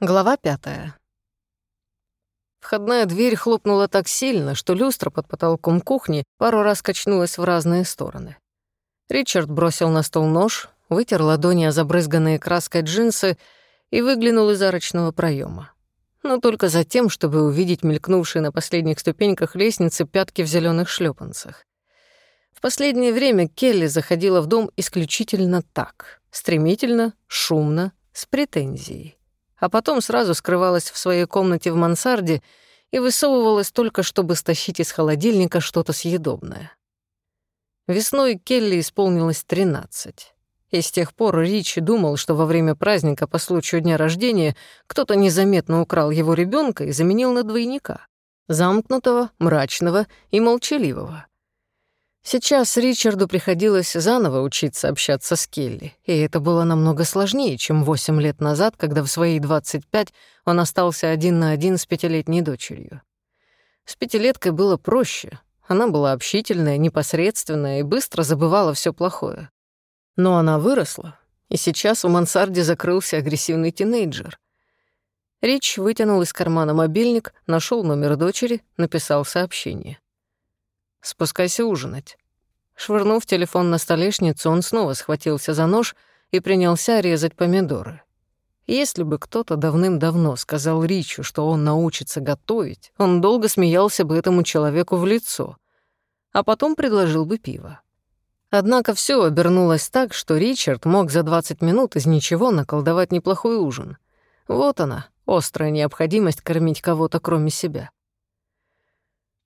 Глава пятая. Входная дверь хлопнула так сильно, что люстра под потолком кухни пару раз качнулась в разные стороны. Ричард бросил на стол нож, вытер ладони о забрызганные краской джинсы и выглянул из арочного проема. Но только за тем, чтобы увидеть мелькнувшие на последних ступеньках лестницы пятки в зеленых шлепанцах. В последнее время Келли заходила в дом исключительно так. Стремительно, шумно, с претензией а потом сразу скрывалась в своей комнате в мансарде и высовывалась только, чтобы стащить из холодильника что-то съедобное. Весной Келли исполнилось 13. И с тех пор Ричи думал, что во время праздника по случаю дня рождения кто-то незаметно украл его ребенка и заменил на двойника. Замкнутого, мрачного и молчаливого. Сейчас Ричарду приходилось заново учиться общаться с Келли, и это было намного сложнее, чем восемь лет назад, когда в свои 25 он остался один на один с пятилетней дочерью. С пятилеткой было проще. Она была общительная, непосредственная и быстро забывала все плохое. Но она выросла, и сейчас в мансарде закрылся агрессивный тинейджер. Рич вытянул из кармана мобильник, нашел номер дочери, написал сообщение. «Спускайся ужинать». Швырнув телефон на столешницу, он снова схватился за нож и принялся резать помидоры. Если бы кто-то давным-давно сказал Ричу, что он научится готовить, он долго смеялся бы этому человеку в лицо, а потом предложил бы пиво. Однако все обернулось так, что Ричард мог за 20 минут из ничего наколдовать неплохой ужин. Вот она, острая необходимость кормить кого-то кроме себя.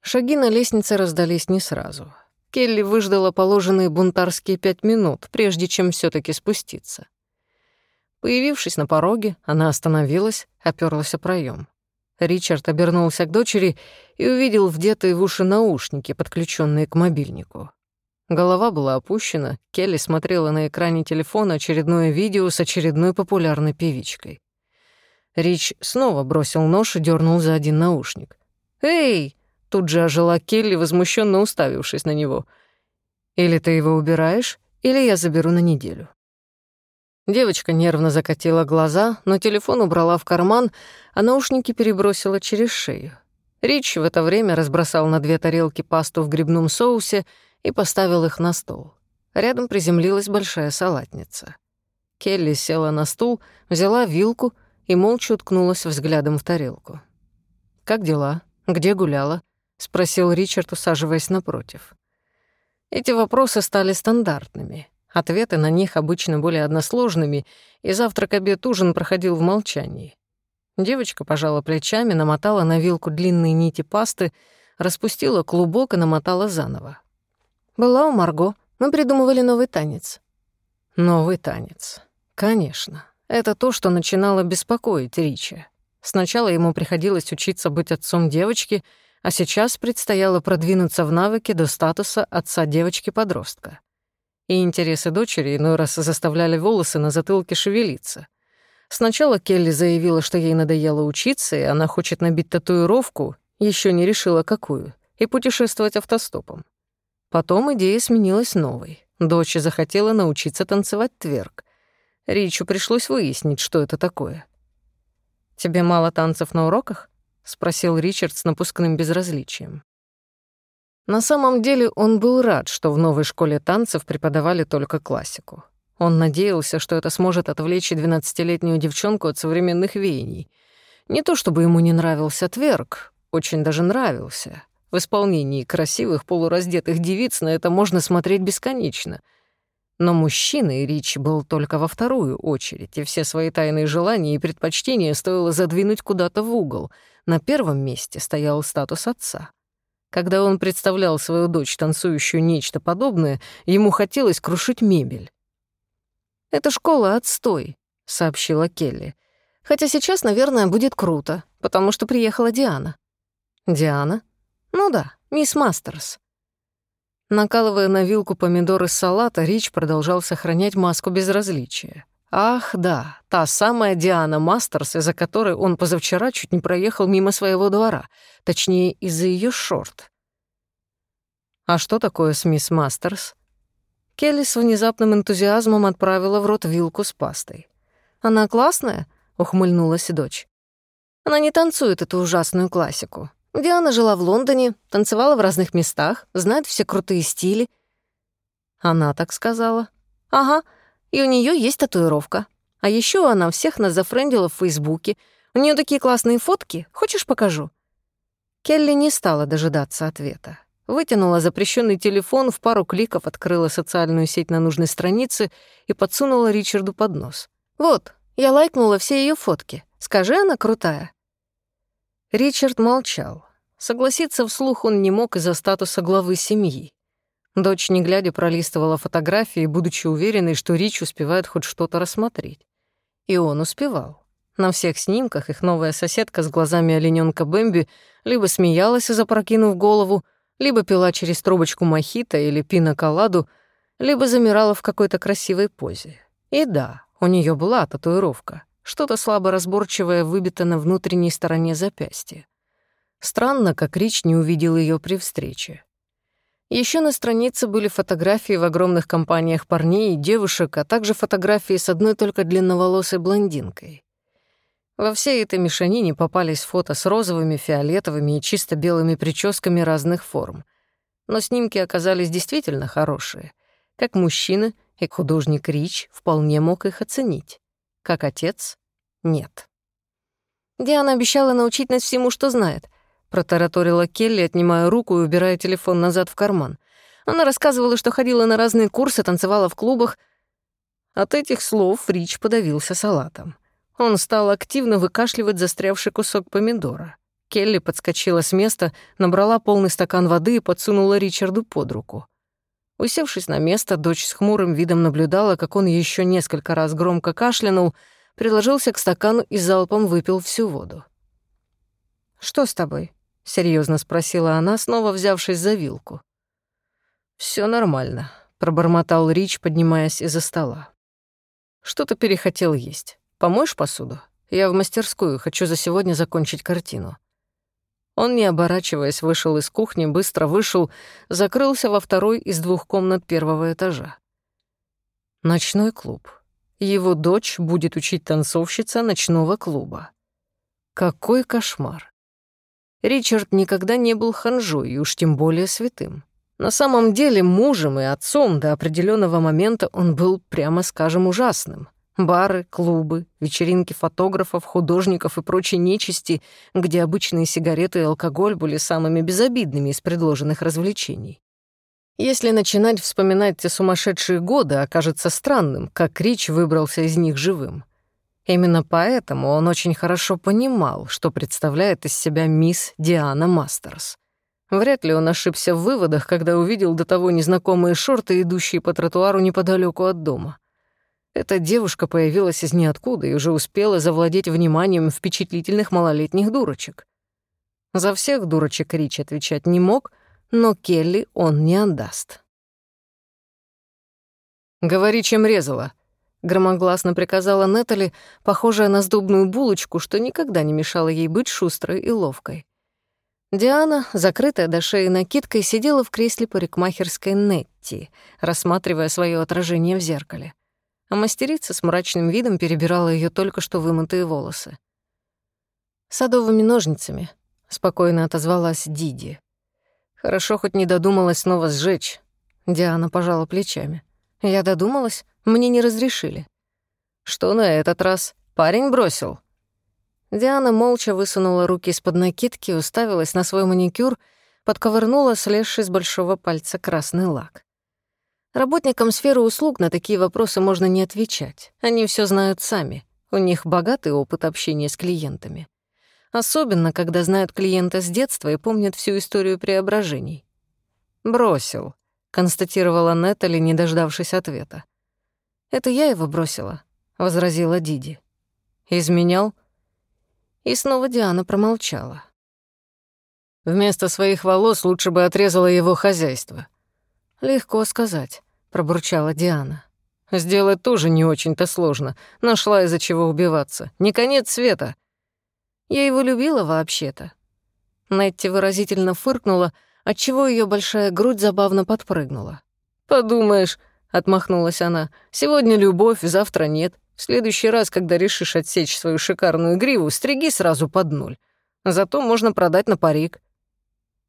Шаги на лестнице раздались не сразу. Келли выждала положенные бунтарские пять минут, прежде чем все таки спуститься. Появившись на пороге, она остановилась, оперлась о проем. Ричард обернулся к дочери и увидел вдетые в уши наушники, подключенные к мобильнику. Голова была опущена, Келли смотрела на экране телефона очередное видео с очередной популярной певичкой. Рич снова бросил нож и дернул за один наушник. «Эй!» Тут же ожила Келли, возмущенно уставившись на него. «Или ты его убираешь, или я заберу на неделю». Девочка нервно закатила глаза, но телефон убрала в карман, а наушники перебросила через шею. Рич в это время разбросал на две тарелки пасту в грибном соусе и поставил их на стол. Рядом приземлилась большая салатница. Келли села на стул, взяла вилку и молча уткнулась взглядом в тарелку. «Как дела? Где гуляла?» — спросил Ричард, усаживаясь напротив. Эти вопросы стали стандартными. Ответы на них обычно были односложными, и завтрак, обед, ужин проходил в молчании. Девочка пожала плечами, намотала на вилку длинные нити пасты, распустила клубок и намотала заново. «Была у Марго. Мы придумывали новый танец». «Новый танец. Конечно. Это то, что начинало беспокоить Рича. Сначала ему приходилось учиться быть отцом девочки — а сейчас предстояло продвинуться в навыке до статуса отца девочки-подростка. И интересы дочери иной раз заставляли волосы на затылке шевелиться. Сначала Келли заявила, что ей надоело учиться, и она хочет набить татуировку, еще не решила какую, и путешествовать автостопом. Потом идея сменилась новой. Дочь захотела научиться танцевать тверк. Ричу пришлось выяснить, что это такое. «Тебе мало танцев на уроках?» — спросил Ричард с напускным безразличием. На самом деле он был рад, что в новой школе танцев преподавали только классику. Он надеялся, что это сможет отвлечь двенадцатилетнюю девчонку от современных веяний. Не то чтобы ему не нравился тверк, очень даже нравился. В исполнении красивых полураздетых девиц на это можно смотреть бесконечно — но мужчиной Рич был только во вторую очередь, и все свои тайные желания и предпочтения стоило задвинуть куда-то в угол. На первом месте стоял статус отца. Когда он представлял свою дочь, танцующую нечто подобное, ему хотелось крушить мебель. «Эта школа — отстой», — сообщила Келли. «Хотя сейчас, наверное, будет круто, потому что приехала Диана». «Диана?» «Ну да, мисс Мастерс». Накалывая на вилку помидоры с салата, Рич продолжал сохранять маску безразличия. Ах, да, та самая Диана Мастерс, из-за которой он позавчера чуть не проехал мимо своего двора, точнее, из-за ее шорт. А что такое с мисс Мастерс? Келли с внезапным энтузиазмом отправила в рот вилку с пастой. Она классная, — ухмыльнулась дочь. «Она не танцует эту ужасную классику. Диана жила в Лондоне, танцевала в разных местах, знает все крутые стили». Она так сказала. «Ага, и у нее есть татуировка. А еще она всех нас зафрендила в Фейсбуке. У нее такие классные фотки. Хочешь, покажу?» Келли не стала дожидаться ответа. Вытянула запрещенный телефон, в пару кликов открыла социальную сеть на нужной странице и подсунула Ричарду под нос. «Вот, я лайкнула все ее фотки. Скажи, она крутая». Ричард молчал. Согласиться вслух он не мог из-за статуса главы семьи. Дочь, не глядя, пролистывала фотографии, будучи уверенной, что Рич успевает хоть что-то рассмотреть. И он успевал. На всех снимках их новая соседка с глазами оленёнка Бэмби либо смеялась, запрокинув голову, либо пила через трубочку мохито или пина-коладу, либо замирала в какой-то красивой позе. И да, у нее была татуировка, что-то слабо разборчивое выбито на внутренней стороне запястья. Странно, как Рич не увидел ее при встрече. Еще на странице были фотографии в огромных компаниях парней и девушек, а также фотографии с одной только длинноволосой блондинкой. Во всей этой мешанине попались фото с розовыми, фиолетовыми и чисто белыми прическами разных форм. Но снимки оказались действительно хорошие. Как мужчина и художник Рич вполне мог их оценить. Как отец — нет. «Диана обещала научить нас всему, что знает», — протараторила Келли, отнимая руку и убирая телефон назад в карман. Она рассказывала, что ходила на разные курсы, танцевала в клубах. От этих слов Рич подавился салатом. Он стал активно выкашливать застрявший кусок помидора. Келли подскочила с места, набрала полный стакан воды и подсунула Ричарду под руку. Усевшись на место, дочь с хмурым видом наблюдала, как он еще несколько раз громко кашлянул, приложился к стакану и залпом выпил всю воду. «Что с тобой?» — серьезно спросила она, снова взявшись за вилку. Все нормально», — пробормотал Рич, поднимаясь из-за стола. «Что-то перехотел есть. Помоешь посуду? Я в мастерскую, хочу за сегодня закончить картину». Он, не оборачиваясь, вышел из кухни, быстро вышел, закрылся во второй из двух комнат первого этажа. Ночной клуб. Его дочь будет учить танцовщица ночного клуба. Какой кошмар. Ричард никогда не был ханжой, и уж тем более святым. На самом деле мужем и отцом до определенного момента он был, прямо скажем, ужасным — Бары, клубы, вечеринки фотографов, художников и прочей нечисти, где обычные сигареты и алкоголь были самыми безобидными из предложенных развлечений. Если начинать вспоминать те сумасшедшие годы, окажется странным, как Рич выбрался из них живым. Именно поэтому он очень хорошо понимал, что представляет из себя мисс Диана Мастерс. Вряд ли он ошибся в выводах, когда увидел до того незнакомые шорты, идущие по тротуару неподалеку от дома. Эта девушка появилась из ниоткуда и уже успела завладеть вниманием впечатлительных малолетних дурочек. За всех дурочек Рич отвечать не мог, но Келли он не отдаст. «Говори, чем резала», — громогласно приказала Нетали, похожая на сдобную булочку, что никогда не мешало ей быть шустрой и ловкой. Диана, закрытая до шеи накидкой, сидела в кресле парикмахерской Нетти, рассматривая свое отражение в зеркале а мастерица с мрачным видом перебирала ее только что вымытые волосы. «Садовыми ножницами», — спокойно отозвалась Диди. «Хорошо, хоть не додумалась снова сжечь». Диана пожала плечами. «Я додумалась, мне не разрешили». «Что на этот раз? Парень бросил?» Диана молча высунула руки из-под накидки, уставилась на свой маникюр, подковырнула слезший с большого пальца красный лак. Работникам сферы услуг на такие вопросы можно не отвечать. Они все знают сами. У них богатый опыт общения с клиентами. Особенно, когда знают клиента с детства и помнят всю историю преображений. «Бросил», — констатировала Нетали, не дождавшись ответа. «Это я его бросила», — возразила Диди. «Изменял?» И снова Диана промолчала. Вместо своих волос лучше бы отрезала его хозяйство. «Легко сказать», — пробурчала Диана. «Сделать тоже не очень-то сложно. Нашла из-за чего убиваться. Не конец света». «Я его любила вообще-то». Нетти выразительно фыркнула, отчего ее большая грудь забавно подпрыгнула. «Подумаешь», — отмахнулась она, — «сегодня любовь, завтра нет. В следующий раз, когда решишь отсечь свою шикарную гриву, стриги сразу под ноль. Зато можно продать на парик».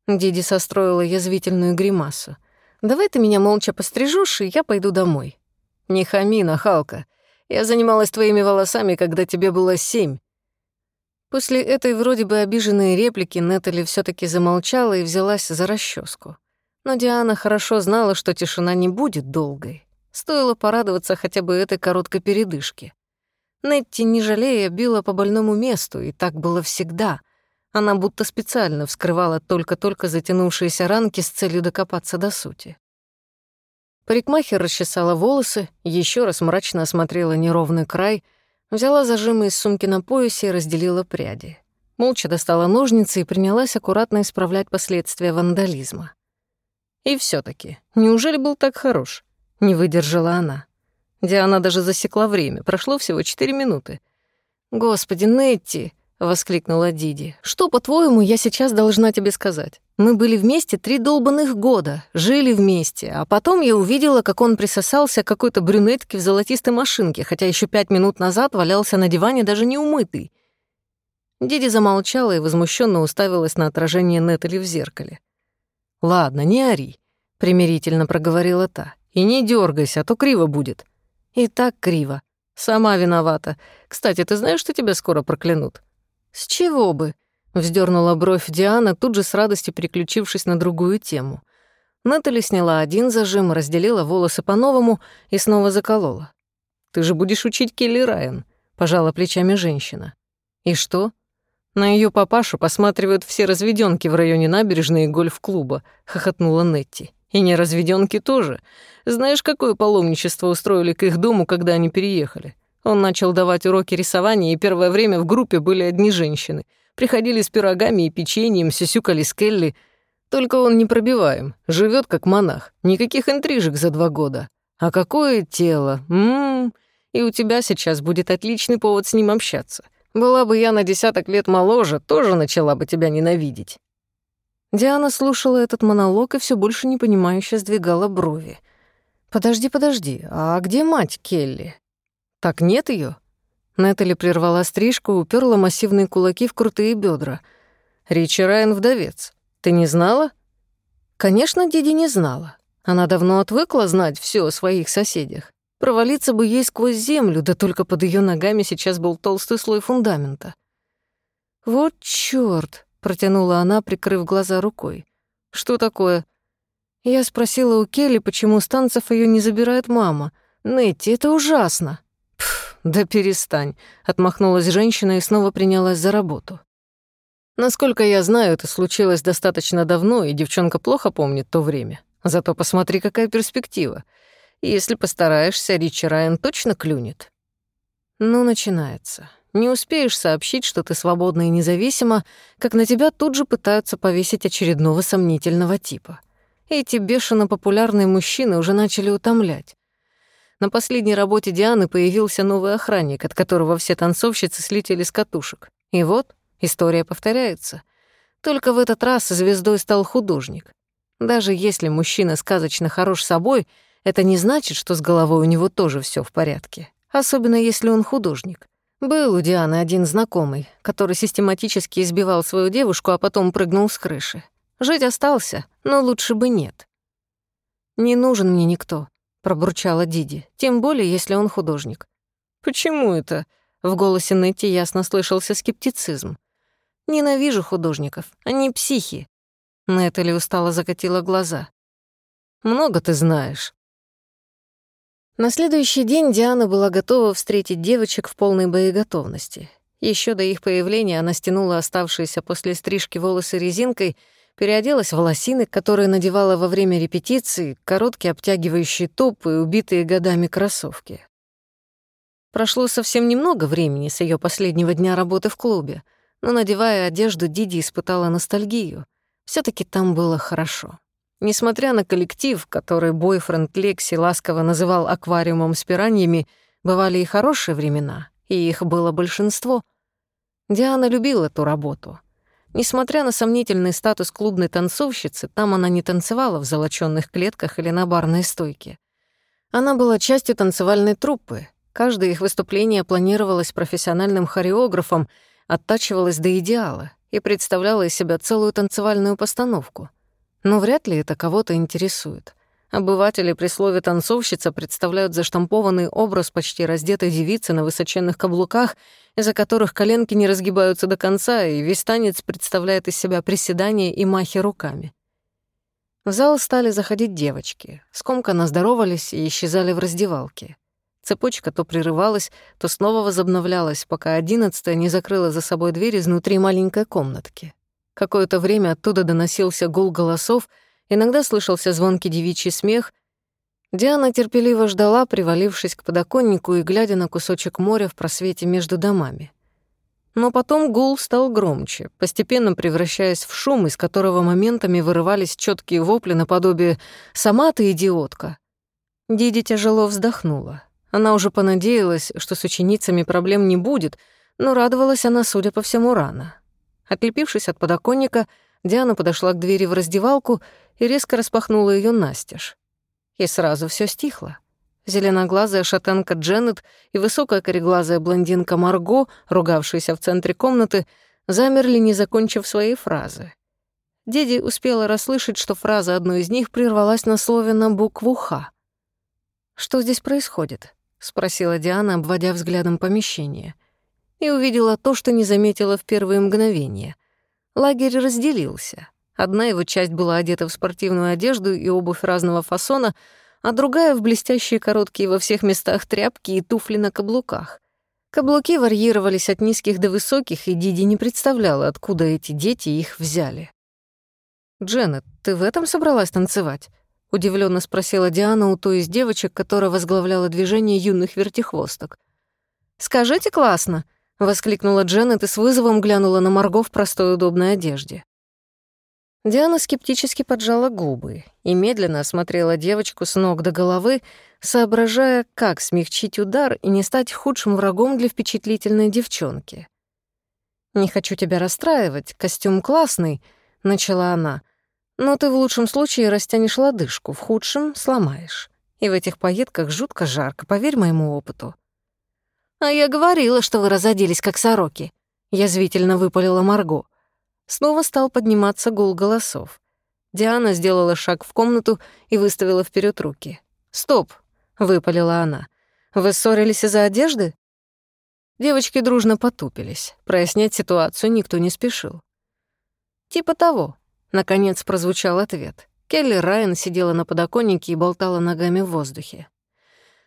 Диди состроила язвительную гримасу. «Давай ты меня молча пострижешь, и я пойду домой». «Не хами, нахалка. Я занималась твоими волосами, когда тебе было семь». После этой вроде бы обиженной реплики Нетали все таки замолчала и взялась за расческу. Но Диана хорошо знала, что тишина не будет долгой. Стоило порадоваться хотя бы этой короткой передышке. Нетти, не жалея, била по больному месту, и так было всегда. Она будто специально вскрывала только-только затянувшиеся ранки с целью докопаться до сути. Парикмахер расчесала волосы, еще раз мрачно осмотрела неровный край, взяла зажимы из сумки на поясе и разделила пряди. Молча достала ножницы и принялась аккуратно исправлять последствия вандализма. И все таки неужели был так хорош? Не выдержала она. Диана даже засекла время, прошло всего четыре минуты. «Господи, Нетти!» — воскликнула Диди. «Что, по-твоему, я сейчас должна тебе сказать? Мы были вместе три долбанных года, жили вместе, а потом я увидела, как он присосался к какой-то брюнетке в золотистой машинке, хотя еще пять минут назад валялся на диване даже не умытый». Диди замолчала и возмущенно уставилась на отражение Нетали в зеркале. «Ладно, не ори», — примирительно проговорила та. И не дергайся, а то криво будет. И так криво. Сама виновата. Кстати, ты знаешь, что тебя скоро проклянут? С чего бы? Вздернула бровь Диана, тут же с радостью переключившись на другую тему. Натали сняла один зажим, разделила волосы по-новому и снова заколола. «Ты же будешь учить Келли Райан», — пожала плечами женщина. «И что?» «На ее папашу посматривают все разведенки в районе набережной и гольф-клуба», — хохотнула Нетти. «И не разведенки тоже. Знаешь, какое паломничество устроили к их дому, когда они переехали? Он начал давать уроки рисования, и первое время в группе были одни женщины. Приходили с пирогами и печеньем, сюсюкали с Келли. Только он не пробиваем, живет как монах. Никаких интрижек за два года. А какое тело! Ммм... И у тебя сейчас будет отличный повод с ним общаться. Была бы я на десяток лет моложе, тоже начала бы тебя ненавидеть». Диана слушала этот монолог и все больше непонимающе сдвигала брови. «Подожди, подожди, а где мать Келли?» «Так нет ее? Нетали прервала стрижку, уперла массивные кулаки в крутые бедра. «Ричи Райан вдовец. Ты не знала?» Конечно, Диди не знала. Она давно отвыкла знать все о своих соседях. Провалиться бы ей сквозь землю, да только под ее ногами сейчас был толстый слой фундамента. «Вот чёрт!» — протянула она, прикрыв глаза рукой. «Что такое?» Я спросила у Келли, почему с танцев её не забирает мама. «Нетти, это ужасно!» «Пф, да перестань!» — отмахнулась женщина и снова принялась за работу. Насколько я знаю, это случилось достаточно давно, и девчонка плохо помнит то время. Зато посмотри, какая перспектива. Если постараешься, Ричи Райан точно клюнет. Ну, начинается. Не успеешь сообщить, что ты свободна и независима, как на тебя тут же пытаются повесить очередного сомнительного типа — эти бешено популярные мужчины уже начали утомлять. На последней работе Дианы появился новый охранник, от которого все танцовщицы слетели с катушек. И вот история повторяется. Только в этот раз звездой стал художник. Даже если мужчина сказочно хорош собой, это не значит, что с головой у него тоже все в порядке. Особенно если он художник. Был у Дианы один знакомый, который систематически избивал свою девушку, а потом прыгнул с крыши. Жить остался, но лучше бы нет. «Не нужен мне никто», — пробурчала Диди, «тем более, если он художник». «Почему это?» — в голосе Нетти ясно слышался скептицизм. «Ненавижу художников, они психи». Нетали устало закатила глаза. «Много ты знаешь». На следующий день Диана была готова встретить девочек в полной боеготовности. Еще до их появления она стянула оставшиеся после стрижки волосы резинкой — переоделась в лосины, которые надевала во время репетиции, короткие обтягивающие топы и убитые годами кроссовки. Прошло совсем немного времени с ее последнего дня работы в клубе, но, надевая одежду, Диди испытала ностальгию. все таки там было хорошо. Несмотря на коллектив, который бойфренд Лекси ласково называл аквариумом с пираньями, бывали и хорошие времена, и их было большинство. Диана любила ту работу — Несмотря на сомнительный статус клубной танцовщицы, там она не танцевала в золочёных клетках или на барной стойке. Она была частью танцевальной труппы, Каждое их выступление планировалось профессиональным хореографом, оттачивалось до идеала и представляло из себя целую танцевальную постановку. Но вряд ли это кого-то интересует. Обыватели при слове «танцовщица» представляют заштампованный образ почти раздетой девицы на высоченных каблуках, из-за которых коленки не разгибаются до конца, и весь танец представляет из себя приседания и махи руками. В зал стали заходить девочки, скомканно здоровались и исчезали в раздевалке. Цепочка то прерывалась, то снова возобновлялась, пока одиннадцатая не закрыла за собой дверь изнутри маленькой комнатки. Какое-то время оттуда доносился гул голосов, иногда слышался звонкий девичий смех. Диана терпеливо ждала, привалившись к подоконнику и глядя на кусочек моря в просвете между домами. Но потом гул стал громче, постепенно превращаясь в шум, из которого моментами вырывались четкие вопли наподобие «Сама ты идиотка!». Диди тяжело вздохнула. Она уже понадеялась, что с ученицами проблем не будет, но радовалась она, судя по всему, рано. Отлепившись от подоконника, Диана подошла к двери в раздевалку и резко распахнула ее настежь. И сразу все стихло. Зеленоглазая шатенка Дженнет и высокая кореглазая блондинка Марго, ругавшиеся в центре комнаты, замерли, не закончив своей фразы. Деди успела расслышать, что фраза одной из них прервалась на слове на букву «Х». «Что здесь происходит?» — спросила Диана, обводя взглядом помещение. И увидела то, что не заметила в первые мгновения. Лагерь разделился. Одна его часть была одета в спортивную одежду и обувь разного фасона, а другая — в блестящие короткие во всех местах тряпки и туфли на каблуках. Каблуки варьировались от низких до высоких, и Диди не представляла, откуда эти дети их взяли. «Дженнет, ты в этом собралась танцевать?» удивленно спросила Диана у той из девочек, которая возглавляла движение юных вертихвосток. «Скажите, классно!» — воскликнула Дженнет и с вызовом глянула на Марго в простой удобной одежде. Диана скептически поджала губы и медленно осмотрела девочку с ног до головы, соображая, как смягчить удар и не стать худшим врагом для впечатлительной девчонки. «Не хочу тебя расстраивать, костюм классный», — начала она, — но ты в лучшем случае растянешь лодыжку, в худшем — сломаешь. И в этих поездках жутко жарко, поверь моему опыту. «А я говорила, что вы разоделись, как сороки», — язвительно выпалила Марго. Снова стал подниматься гул голосов. Диана сделала шаг в комнату и выставила вперед руки. «Стоп!» — выпалила она. «Вы ссорились из-за одежды?» Девочки дружно потупились. Прояснять ситуацию никто не спешил. «Типа того», Наконец прозвучал ответ. Келли Райан сидела на подоконнике и болтала ногами в воздухе.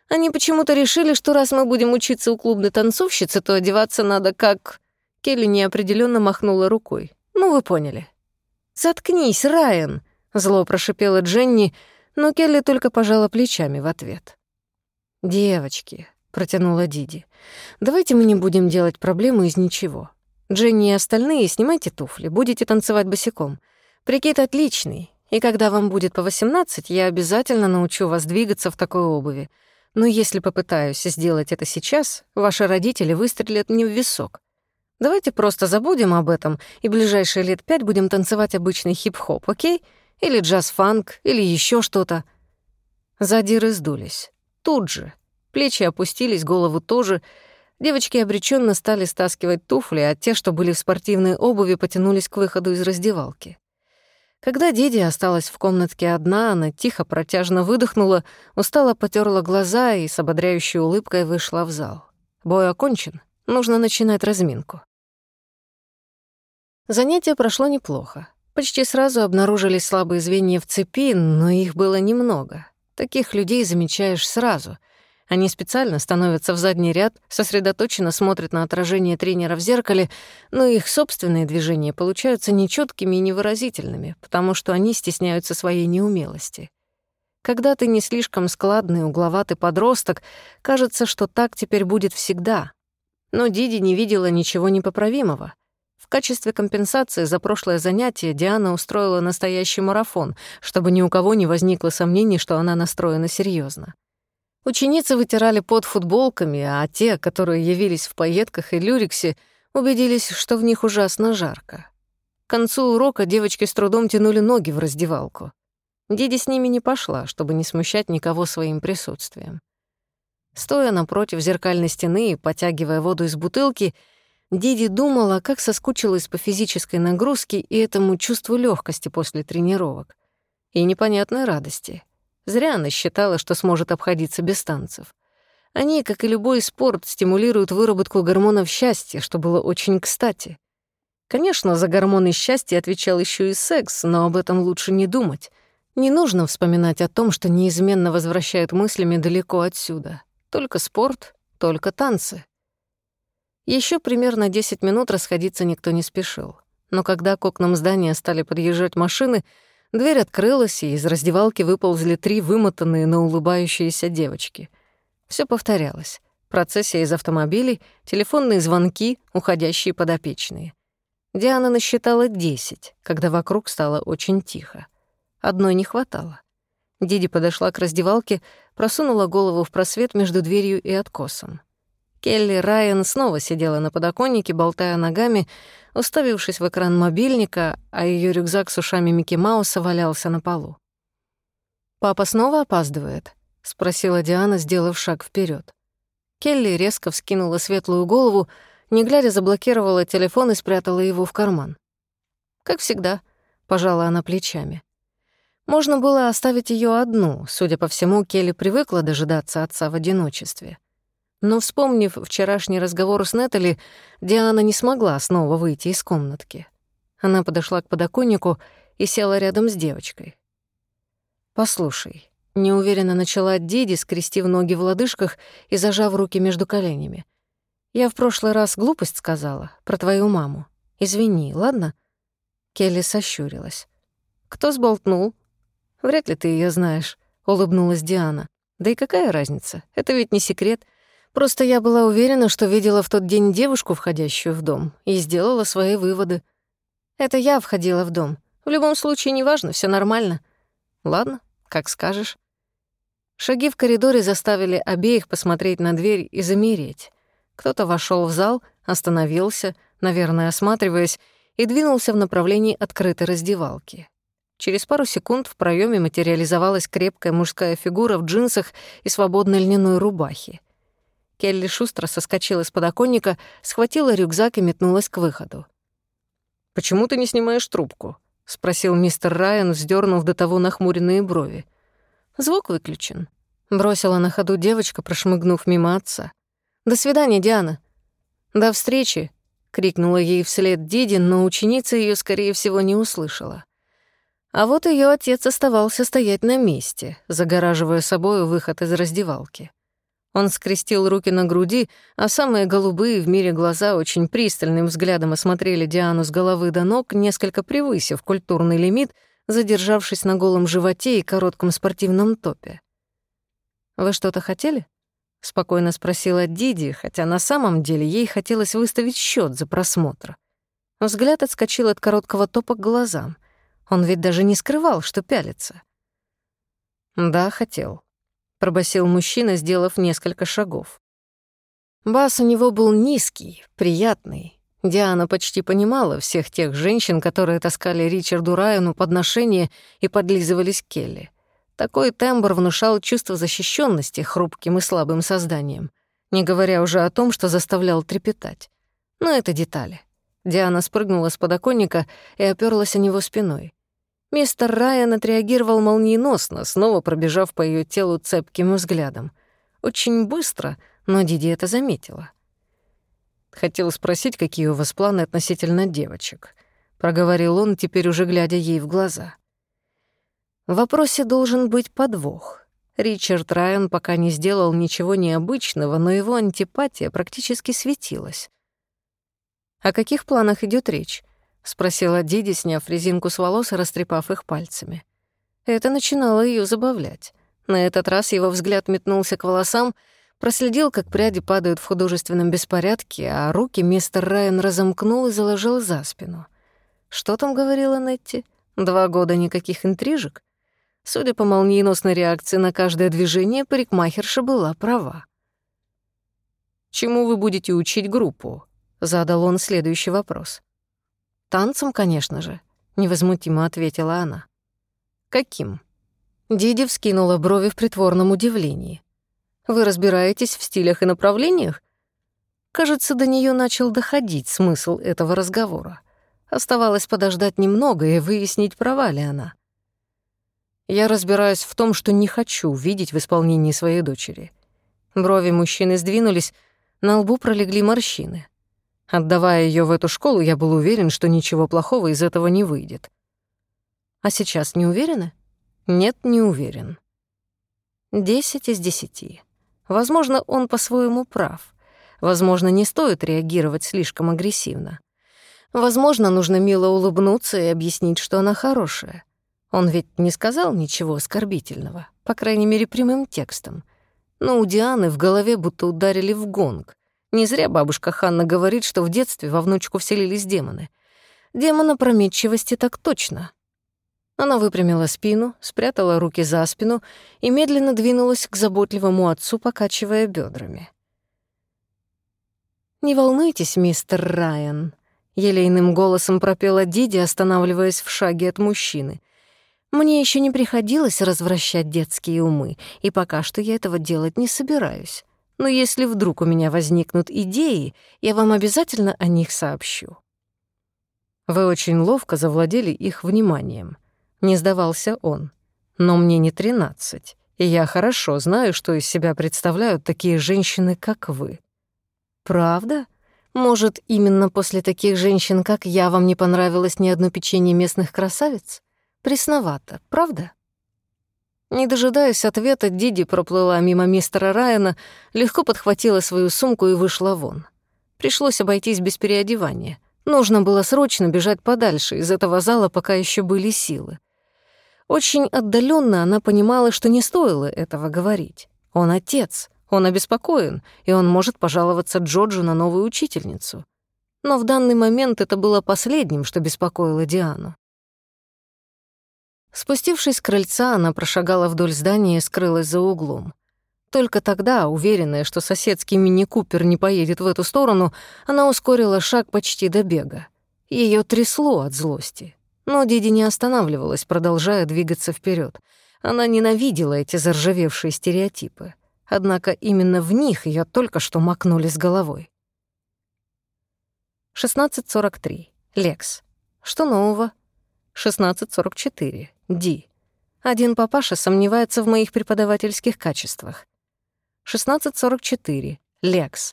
Они почему-то решили, что раз мы будем учиться у клубной танцовщицы, то одеваться надо как... Келли неопределенно махнула рукой. Ну, вы поняли. «Заткнись, Райан!» — зло прошипела Дженни, но Келли только пожала плечами в ответ. «Девочки», — протянула Диди, — «давайте мы не будем делать проблему из ничего. Дженни и остальные снимайте туфли, будете танцевать босиком. Прикид отличный, и когда вам будет по 18, я обязательно научу вас двигаться в такой обуви. Но если попытаюсь сделать это сейчас, ваши родители выстрелят мне в висок. Давайте просто забудем об этом и ближайшие лет пять будем танцевать обычный хип-хоп, окей? Или джаз-фанк, или еще что-то. Задиры сдулись. Тут же. Плечи опустились, голову тоже. Девочки обреченно стали стаскивать туфли, а те, что были в спортивной обуви, потянулись к выходу из раздевалки. Когда Диди осталась в комнатке одна, она тихо протяжно выдохнула, устало потерла глаза и с ободряющей улыбкой вышла в зал. Бой окончен, нужно начинать разминку. Занятие прошло неплохо. Почти сразу обнаружились слабые звенья в цепи, но их было немного. Таких людей замечаешь сразу — они специально становятся в задний ряд, сосредоточенно смотрят на отражение тренера в зеркале, но их собственные движения получаются нечеткими и невыразительными, потому что они стесняются своей неумелости. Когда ты не слишком складный, угловатый подросток, кажется, что так теперь будет всегда. Но Диди не видела ничего непоправимого. В качестве компенсации за прошлое занятие Диана устроила настоящий марафон, чтобы ни у кого не возникло сомнений, что она настроена серьезно. Ученицы вытирали под футболками, а те, которые явились в пайетках и люриксе, убедились, что в них ужасно жарко. К концу урока девочки с трудом тянули ноги в раздевалку. Диди с ними не пошла, чтобы не смущать никого своим присутствием. Стоя напротив зеркальной стены и потягивая воду из бутылки, Диди думала, как соскучилась по физической нагрузке и этому чувству легкости после тренировок. И непонятной радости. Зря она считала, что сможет обходиться без танцев. Они, как и любой спорт, стимулируют выработку гормонов счастья, что было очень кстати. Конечно, за гормоны счастья отвечал еще и секс, но об этом лучше не думать. Не нужно вспоминать о том, что неизменно возвращает мыслями далеко отсюда. Только спорт, только танцы. Еще примерно 10 минут расходиться никто не спешил. Но когда к окнам здания стали подъезжать машины, дверь открылась, и из раздевалки выползли три вымотанные, но улыбающиеся девочки. Все повторялось. Процессия из автомобилей, телефонные звонки, уходящие подопечные. Диана насчитала 10, когда вокруг стало очень тихо. Одной не хватало. Диди подошла к раздевалке, просунула голову в просвет между дверью и откосом. Келли Райан снова сидела на подоконнике, болтая ногами, уставившись в экран мобильника, а ее рюкзак с ушами Микки Мауса валялся на полу. «Папа снова опаздывает?» — спросила Диана, сделав шаг вперед. Келли резко вскинула светлую голову, не глядя заблокировала телефон и спрятала его в карман. «Как всегда», — пожала она плечами. Можно было оставить ее одну, судя по всему, Келли привыкла дожидаться отца в одиночестве. Но, вспомнив вчерашний разговор с Нетали, Диана не смогла снова выйти из комнатки. Она подошла к подоконнику и села рядом с девочкой. «Послушай», — неуверенно начала Диди, скрестив ноги в лодыжках и зажав руки между коленями. «Я в прошлый раз глупость сказала про твою маму. Извини, ладно?» Келли сощурилась. «Кто сболтнул?» «Вряд ли ты ее знаешь», — улыбнулась Диана. «Да и какая разница? Это ведь не секрет. Просто я была уверена, что видела в тот день девушку, входящую в дом, и сделала свои выводы. Это я входила в дом. В любом случае, неважно, все нормально. Ладно, как скажешь. Шаги в коридоре заставили обеих посмотреть на дверь и замереть. Кто-то вошел в зал, остановился, наверное, осматриваясь, и двинулся в направлении открытой раздевалки. Через пару секунд в проеме материализовалась крепкая мужская фигура в джинсах и свободной льняной рубахе. Келли шустро соскочила с подоконника, схватила рюкзак и метнулась к выходу. «Почему ты не снимаешь трубку?» — спросил мистер Райан, вздернув до того нахмуренные брови. «Звук выключен», — бросила на ходу девочка, прошмыгнув мимо отца. «До свидания, Диана». «До встречи», — крикнула ей вслед Диди, но ученица ее, скорее всего, не услышала. А вот ее отец оставался стоять на месте, загораживая собой выход из раздевалки. Он скрестил руки на груди, а самые голубые в мире глаза очень пристальным взглядом осмотрели Диану с головы до ног, несколько превысив культурный лимит, задержавшись на голом животе и коротком спортивном топе. «Вы что-то хотели?» — спокойно спросила Диди, хотя на самом деле ей хотелось выставить счет за просмотр. Взгляд отскочил от короткого топа к глазам. Он ведь даже не скрывал, что пялится. «Да, хотел», — пробасил мужчина, сделав несколько шагов. Бас у него был низкий, приятный. Диана почти понимала всех тех женщин, которые таскали Ричарду Райану подношения и подлизывались к Келли. Такой тембр внушал чувство защищенности хрупким и слабым созданием, не говоря уже о том, что заставлял трепетать. Но это детали. Диана спрыгнула с подоконника и оперлась о него спиной. Мистер Райан отреагировал молниеносно, снова пробежав по ее телу цепким взглядом. Очень быстро, но Диди это заметила. «Хотел спросить, какие у вас планы относительно девочек», — проговорил он, теперь уже глядя ей в глаза. В вопросе должен быть подвох. Ричард Райан пока не сделал ничего необычного, но его антипатия практически светилась. О каких планах идет речь? — спросила Диди, сняв резинку с волос и растрепав их пальцами. Это начинало ее забавлять. На этот раз его взгляд метнулся к волосам, проследил, как пряди падают в художественном беспорядке, а руки мистер Райан разомкнул и заложил за спину. Что там говорила Нетти? Два года никаких интрижек? Судя по молниеносной реакции на каждое движение, парикмахерша была права. «Чему вы будете учить группу?» — задал он следующий вопрос. «Танцем, конечно же», — невозмутимо ответила она. «Каким?» Диди вскинула брови в притворном удивлении. Вы разбираетесь в стилях и направлениях? Кажется, до нее начал доходить смысл этого разговора. Оставалось подождать немного и выяснить, права ли она. Я разбираюсь в том, что не хочу видеть в исполнении своей дочери. Брови мужчины сдвинулись, на лбу пролегли морщины. Отдавая ее в эту школу, я был уверен, что ничего плохого из этого не выйдет. А сейчас не уверены? Нет, не уверен. Десять из десяти. Возможно, он по-своему прав. Возможно, не стоит реагировать слишком агрессивно. Возможно, нужно мило улыбнуться и объяснить, что она хорошая. Он ведь не сказал ничего оскорбительного, по крайней мере, прямым текстом. Но у Дианы в голове будто ударили в гонг. Не зря бабушка Ханна говорит, что в детстве во внучку вселились демоны. Демон опрометчивости так точно. Она выпрямила спину, спрятала руки за спину и медленно двинулась к заботливому отцу, покачивая бедрами. «Не волнуйтесь, мистер Райан», — елейным голосом пропела Диди, останавливаясь в шаге от мужчины. «Мне еще не приходилось развращать детские умы, и пока что я этого делать не собираюсь. Но если вдруг у меня возникнут идеи, я вам обязательно о них сообщу». Вы очень ловко завладели их вниманием. Не сдавался он. Но мне не тринадцать, и я хорошо знаю, что из себя представляют такие женщины, как вы. Правда? Может, именно после таких женщин, как я, вам не понравилось ни одно печенье местных красавиц? Пресновато, правда? Не дожидаясь ответа, Диди проплыла мимо мистера Райана, легко подхватила свою сумку и вышла вон. Пришлось обойтись без переодевания. Нужно было срочно бежать подальше из этого зала, пока еще были силы. Очень отдаленно она понимала, что не стоило этого говорить. Он отец, он обеспокоен, и он может пожаловаться Джорджу на новую учительницу. Но в данный момент это было последним, что беспокоило Диану. Спустившись с крыльца, она прошагала вдоль здания и скрылась за углом. Только тогда, уверенная, что соседский мини-купер не поедет в эту сторону, она ускорила шаг почти до бега. Ее трясло от злости. Но Диди не останавливалась, продолжая двигаться вперед. Она ненавидела эти заржавевшие стереотипы. Однако именно в них ее только что макнули с головой. 16.43. Лекс. Что нового? 16.44. Ди. Один папаша сомневается в моих преподавательских качествах. 16.44. Лекс.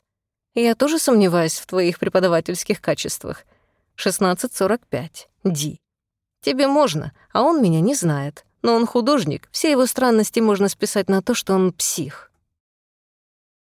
Я тоже сомневаюсь в твоих преподавательских качествах. 16.45. Ди. Тебе можно, а он меня не знает. Но он художник, все его странности можно списать на то, что он псих.